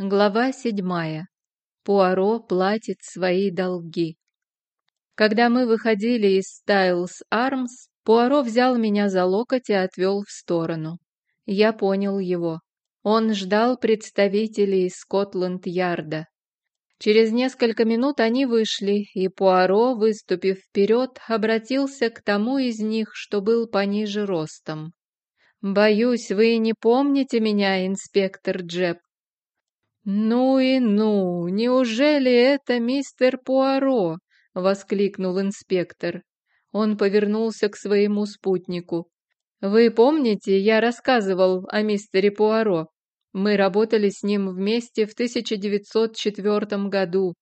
Глава седьмая. Пуаро платит свои долги. Когда мы выходили из Стайлс Армс, Пуаро взял меня за локоть и отвел в сторону. Я понял его. Он ждал представителей из Скотланд-Ярда. Через несколько минут они вышли, и Пуаро, выступив вперед, обратился к тому из них, что был пониже ростом. «Боюсь, вы не помните меня, инспектор Джеб?» «Ну и ну! Неужели это мистер Пуаро?» — воскликнул инспектор. Он повернулся к своему спутнику. «Вы помните, я рассказывал о мистере Пуаро? Мы работали с ним вместе в 1904 году.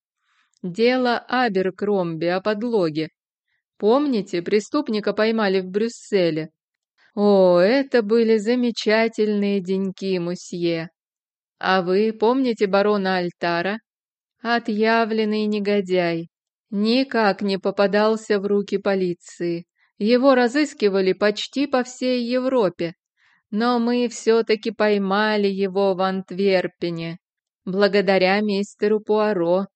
Дело Аберкромби о подлоге. Помните, преступника поймали в Брюсселе? О, это были замечательные деньки, мусье. А вы помните барона Альтара? Отъявленный негодяй. Никак не попадался в руки полиции. Его разыскивали почти по всей Европе. Но мы все-таки поймали его в Антверпене. Благодаря мистеру Пуаро.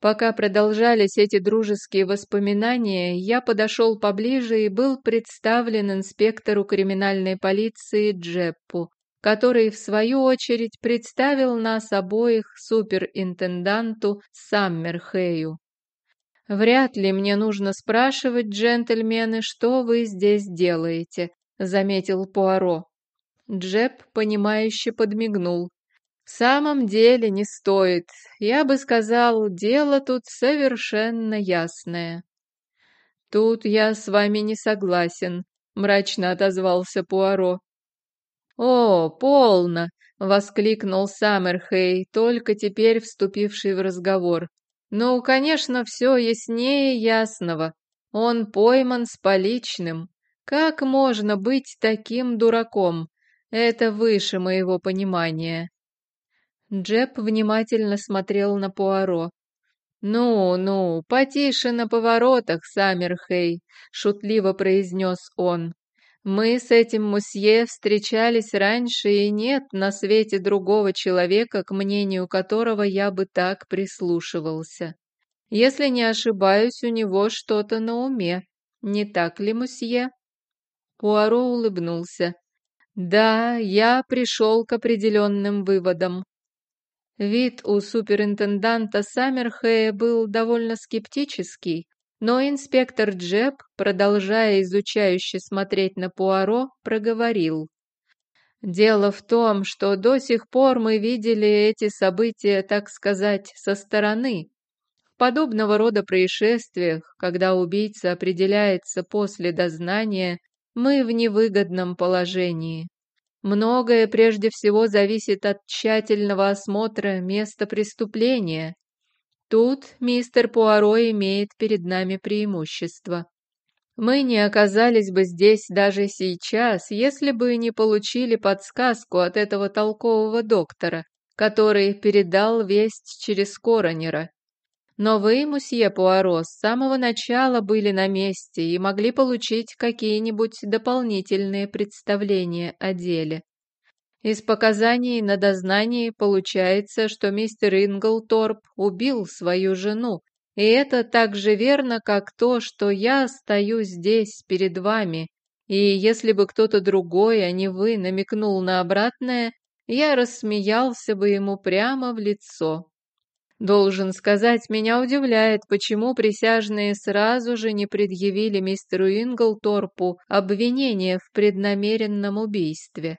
Пока продолжались эти дружеские воспоминания, я подошел поближе и был представлен инспектору криминальной полиции Джеппу, который, в свою очередь, представил нас обоих суперинтенданту Саммерхею. «Вряд ли мне нужно спрашивать, джентльмены, что вы здесь делаете», — заметил Пуаро. Джеб, понимающе подмигнул. «В самом деле не стоит. Я бы сказал, дело тут совершенно ясное». «Тут я с вами не согласен», — мрачно отозвался Пуаро. «О, полно!» — воскликнул Саммерхей, только теперь вступивший в разговор. «Ну, конечно, все яснее ясного. Он пойман с поличным. Как можно быть таким дураком? Это выше моего понимания». Джеб внимательно смотрел на Пуаро. «Ну, ну, потише на поворотах, Саммерхей», — шутливо произнес он. Мы с этим мусье встречались раньше, и нет на свете другого человека, к мнению которого я бы так прислушивался. Если не ошибаюсь, у него что-то на уме. Не так ли, мусье?» Пуаро улыбнулся. «Да, я пришел к определенным выводам». Вид у суперинтенданта Саммерхея был довольно скептический, но инспектор Джеб, продолжая изучающе смотреть на Пуаро, проговорил. «Дело в том, что до сих пор мы видели эти события, так сказать, со стороны. В подобного рода происшествиях, когда убийца определяется после дознания, мы в невыгодном положении. Многое прежде всего зависит от тщательного осмотра места преступления, Тут мистер Пуаро имеет перед нами преимущество. Мы не оказались бы здесь даже сейчас, если бы не получили подсказку от этого толкового доктора, который передал весть через коронера. Но вы, мусье Пуаро, с самого начала были на месте и могли получить какие-нибудь дополнительные представления о деле. Из показаний на дознании получается, что мистер Инглторп убил свою жену, и это так же верно, как то, что я стою здесь перед вами, и если бы кто-то другой, а не вы, намекнул на обратное, я рассмеялся бы ему прямо в лицо. Должен сказать, меня удивляет, почему присяжные сразу же не предъявили мистеру Инглторпу обвинение в преднамеренном убийстве.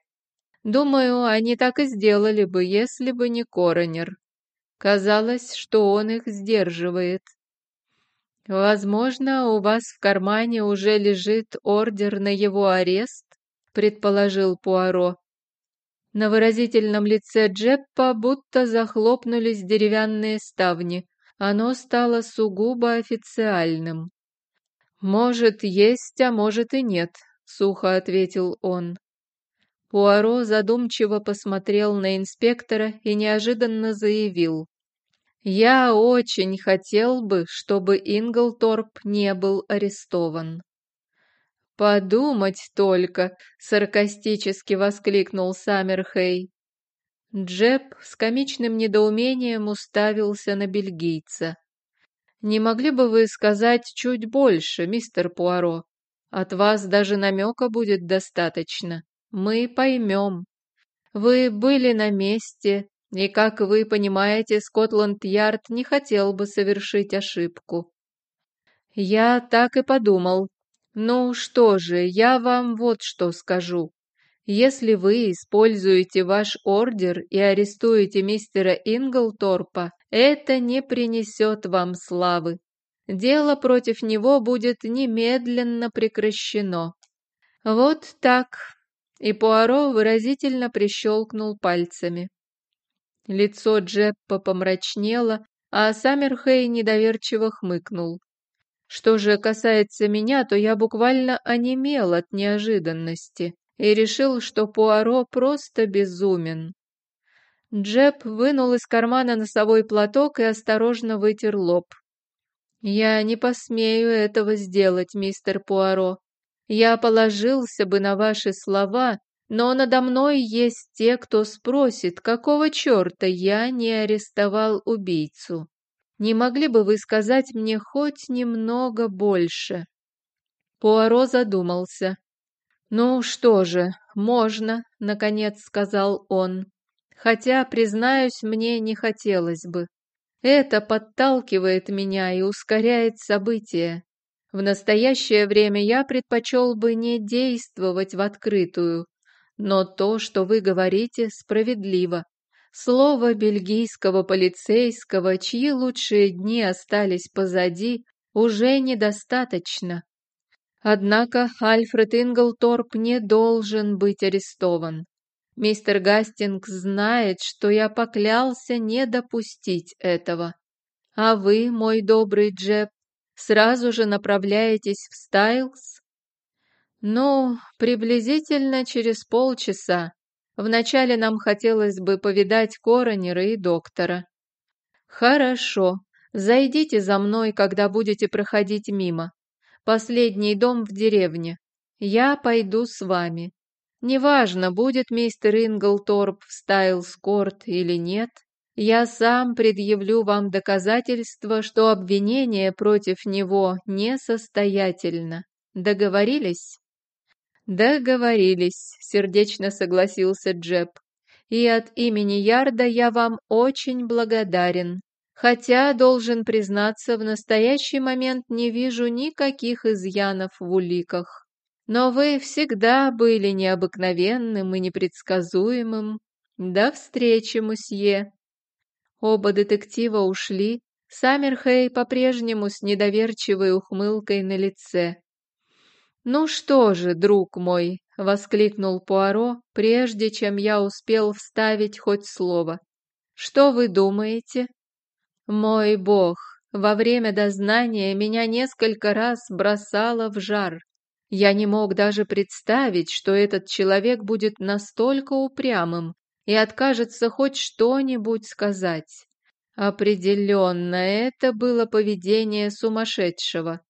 Думаю, они так и сделали бы, если бы не коронер. Казалось, что он их сдерживает. Возможно, у вас в кармане уже лежит ордер на его арест, предположил Пуаро. На выразительном лице Джеппа будто захлопнулись деревянные ставни. Оно стало сугубо официальным. «Может, есть, а может и нет», — сухо ответил он. Пуаро задумчиво посмотрел на инспектора и неожиданно заявил. «Я очень хотел бы, чтобы Инглторп не был арестован». «Подумать только!» — саркастически воскликнул Саммерхей. Джеб с комичным недоумением уставился на бельгийца. «Не могли бы вы сказать чуть больше, мистер Пуаро? От вас даже намека будет достаточно. Мы поймем. Вы были на месте, и, как вы понимаете, Скотланд-Ярд не хотел бы совершить ошибку. Я так и подумал. Ну что же, я вам вот что скажу. Если вы используете ваш ордер и арестуете мистера Инглторпа, это не принесет вам славы. Дело против него будет немедленно прекращено. Вот так. И Пуаро выразительно прищелкнул пальцами. Лицо Джеппа помрачнело, а Саммерхей недоверчиво хмыкнул. Что же касается меня, то я буквально онемел от неожиданности и решил, что Пуаро просто безумен. Джеб вынул из кармана носовой платок и осторожно вытер лоб. «Я не посмею этого сделать, мистер Пуаро. Я положился бы на ваши слова, но надо мной есть те, кто спросит, какого черта я не арестовал убийцу. Не могли бы вы сказать мне хоть немного больше?» Пуаро задумался. «Ну что же, можно», — наконец сказал он. «Хотя, признаюсь, мне не хотелось бы. Это подталкивает меня и ускоряет события. В настоящее время я предпочел бы не действовать в открытую, но то, что вы говорите, справедливо. Слово бельгийского полицейского, чьи лучшие дни остались позади, уже недостаточно. Однако Альфред Инглторп не должен быть арестован. Мистер Гастингс знает, что я поклялся не допустить этого. А вы, мой добрый Джеб, сразу же направляетесь в Стайлс? Ну, приблизительно через полчаса. Вначале нам хотелось бы повидать коронера и доктора. Хорошо, зайдите за мной, когда будете проходить мимо. Последний дом в деревне. Я пойду с вами. Неважно, будет мистер Инглторп в Стайлскорт или нет, я сам предъявлю вам доказательства, что обвинение против него несостоятельно. Договорились? Договорились, сердечно согласился Джеб. И от имени Ярда я вам очень благодарен. Хотя, должен признаться, в настоящий момент не вижу никаких изъянов в уликах. Но вы всегда были необыкновенным и непредсказуемым. До встречи, мусье. Оба детектива ушли, Саммерхей по-прежнему с недоверчивой ухмылкой на лице. «Ну что же, друг мой!» — воскликнул Пуаро, прежде чем я успел вставить хоть слово. «Что вы думаете?» Мой бог, во время дознания меня несколько раз бросало в жар. Я не мог даже представить, что этот человек будет настолько упрямым и откажется хоть что-нибудь сказать. Определенно, это было поведение сумасшедшего.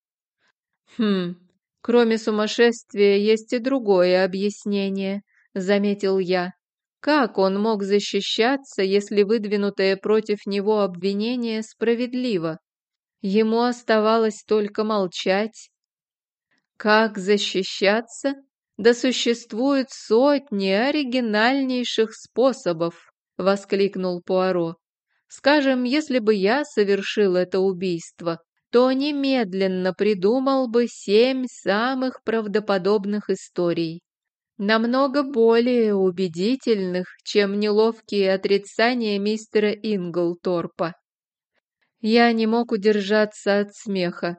Хм, кроме сумасшествия есть и другое объяснение, заметил я. Как он мог защищаться, если выдвинутое против него обвинение справедливо? Ему оставалось только молчать. Как защищаться? Да существуют сотни оригинальнейших способов, воскликнул Пуаро. Скажем, если бы я совершил это убийство, то немедленно придумал бы семь самых правдоподобных историй намного более убедительных, чем неловкие отрицания мистера Инглторпа. Я не мог удержаться от смеха.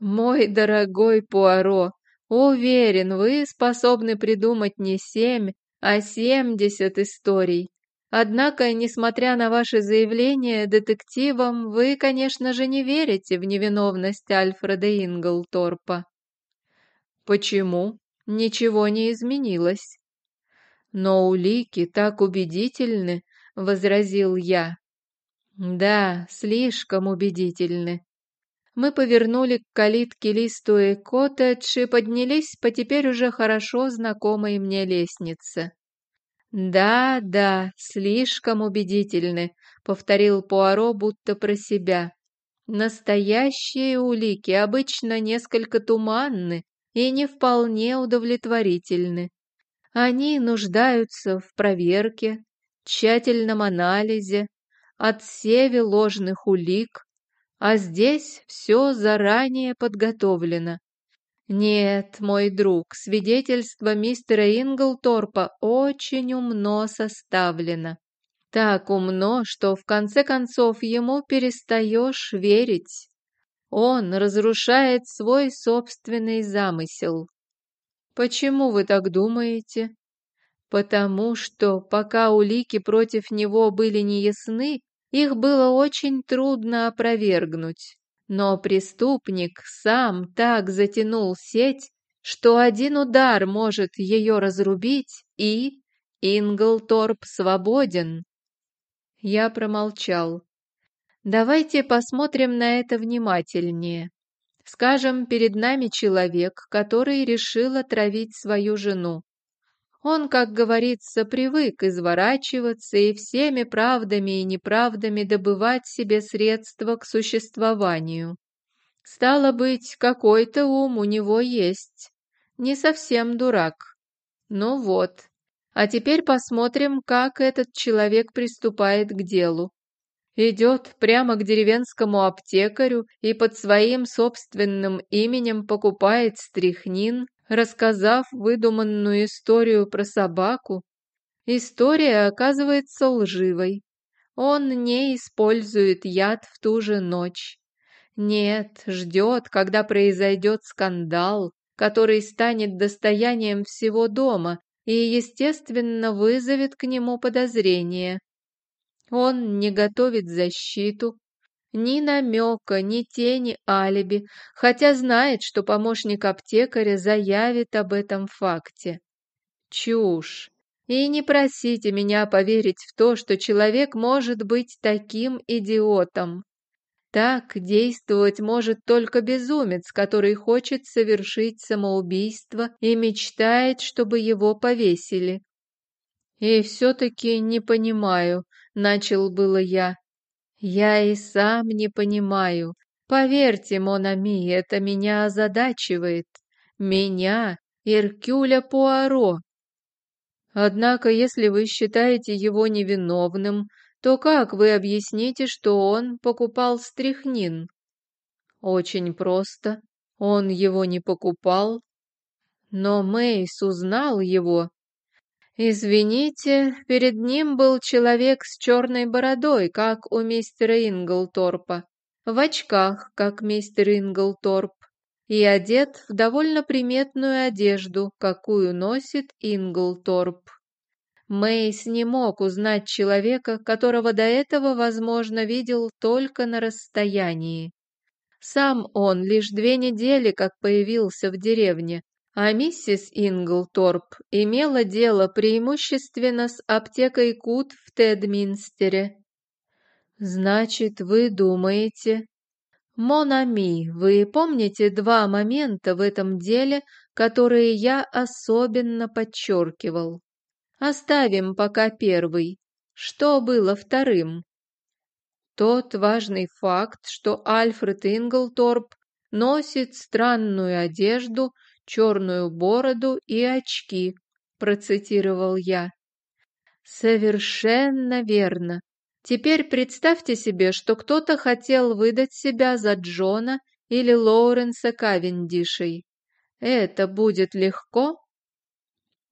«Мой дорогой Пуаро, уверен, вы способны придумать не семь, а семьдесят историй. Однако, несмотря на ваше заявление детективам, вы, конечно же, не верите в невиновность Альфреда Инглторпа». «Почему?» ничего не изменилось. Но улики так убедительны, возразил я. Да, слишком убедительны. Мы повернули к калитке Листуэ коттедж и поднялись по теперь уже хорошо знакомой мне лестнице. «Да, да, слишком убедительны», — повторил Пуаро будто про себя. «Настоящие улики обычно несколько туманны и не вполне удовлетворительны. Они нуждаются в проверке, тщательном анализе, отсеве ложных улик, а здесь все заранее подготовлено. Нет, мой друг, свидетельство мистера Инглторпа очень умно составлено. Так умно, что в конце концов ему перестаешь верить. Он разрушает свой собственный замысел. Почему вы так думаете? Потому что, пока улики против него были неясны, их было очень трудно опровергнуть. Но преступник сам так затянул сеть, что один удар может ее разрубить, и Инглторп свободен. Я промолчал. Давайте посмотрим на это внимательнее. Скажем, перед нами человек, который решил отравить свою жену. Он, как говорится, привык изворачиваться и всеми правдами и неправдами добывать себе средства к существованию. Стало быть, какой-то ум у него есть. Не совсем дурак. Ну вот. А теперь посмотрим, как этот человек приступает к делу. Идет прямо к деревенскому аптекарю и под своим собственным именем покупает стрихнин, рассказав выдуманную историю про собаку, история оказывается лживой. Он не использует яд в ту же ночь. Нет, ждет, когда произойдет скандал, который станет достоянием всего дома и, естественно, вызовет к нему подозрение. Он не готовит защиту, ни намека, ни тени алиби, хотя знает, что помощник аптекаря заявит об этом факте. Чушь. И не просите меня поверить в то, что человек может быть таким идиотом. Так действовать может только безумец, который хочет совершить самоубийство и мечтает, чтобы его повесили. И все-таки не понимаю, начал было я. Я и сам не понимаю. Поверьте, Монами, это меня озадачивает. Меня, Иркюля Пуаро. Однако, если вы считаете его невиновным, то как вы объясните, что он покупал стряхнин? Очень просто. Он его не покупал. Но Мейс узнал его Извините, перед ним был человек с черной бородой, как у мистера Инглторпа, в очках, как мистер Инглторп, и одет в довольно приметную одежду, какую носит Инглторп. Мейс не мог узнать человека, которого до этого, возможно, видел только на расстоянии. Сам он лишь две недели как появился в деревне, а миссис Инглторп имела дело преимущественно с аптекой Кут в Тедминстере. «Значит, вы думаете...» «Монами, вы помните два момента в этом деле, которые я особенно подчеркивал? Оставим пока первый. Что было вторым?» Тот важный факт, что Альфред Инглторп носит странную одежду черную бороду и очки», — процитировал я. «Совершенно верно. Теперь представьте себе, что кто-то хотел выдать себя за Джона или Лоуренса Кавендишей. Это будет легко?»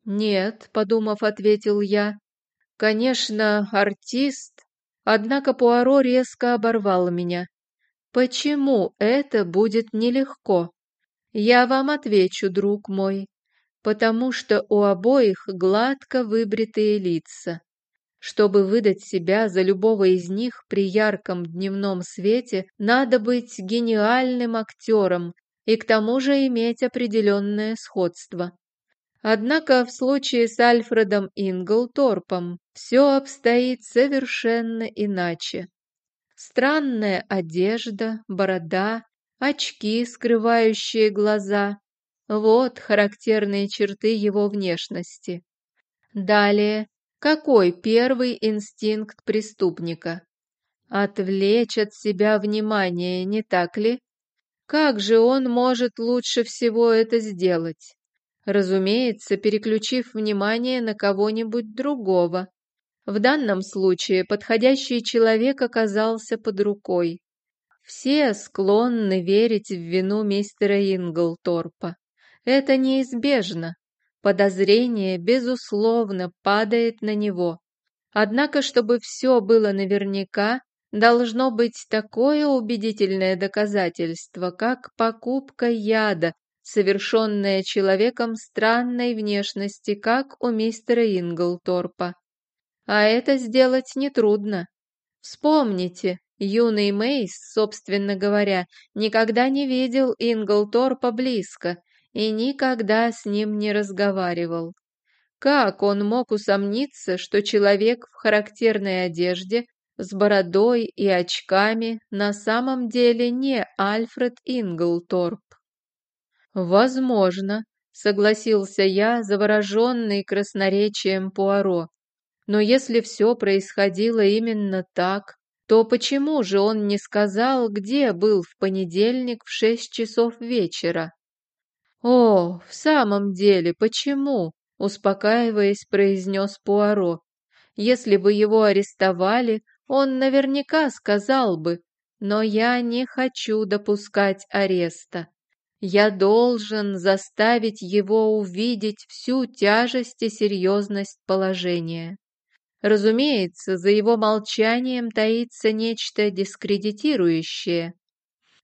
«Нет», — подумав, ответил я. «Конечно, артист». Однако Пуаро резко оборвал меня. «Почему это будет нелегко?» Я вам отвечу, друг мой, потому что у обоих гладко выбритые лица. Чтобы выдать себя за любого из них при ярком дневном свете, надо быть гениальным актером и к тому же иметь определенное сходство. Однако в случае с Альфредом Инглторпом все обстоит совершенно иначе. Странная одежда, борода, очки, скрывающие глаза. Вот характерные черты его внешности. Далее, Какой первый инстинкт преступника? Отвлечь от себя внимание, не так ли? Как же он может лучше всего это сделать? Разумеется, переключив внимание на кого-нибудь другого. В данном случае подходящий человек оказался под рукой. Все склонны верить в вину мистера Инглторпа. Это неизбежно. Подозрение, безусловно, падает на него. Однако, чтобы все было наверняка, должно быть такое убедительное доказательство, как покупка яда, совершенная человеком странной внешности, как у мистера Инглторпа. А это сделать нетрудно. Вспомните, юный Мейс, собственно говоря, никогда не видел Инглторпа близко и никогда с ним не разговаривал. Как он мог усомниться, что человек в характерной одежде, с бородой и очками на самом деле не Альфред Инглторп? Возможно, согласился я, завороженный красноречием Пуаро. Но если все происходило именно так, то почему же он не сказал, где был в понедельник в шесть часов вечера? «О, в самом деле, почему?» — успокаиваясь, произнес Пуаро. «Если бы его арестовали, он наверняка сказал бы, но я не хочу допускать ареста. Я должен заставить его увидеть всю тяжесть и серьезность положения. Разумеется, за его молчанием таится нечто дискредитирующее.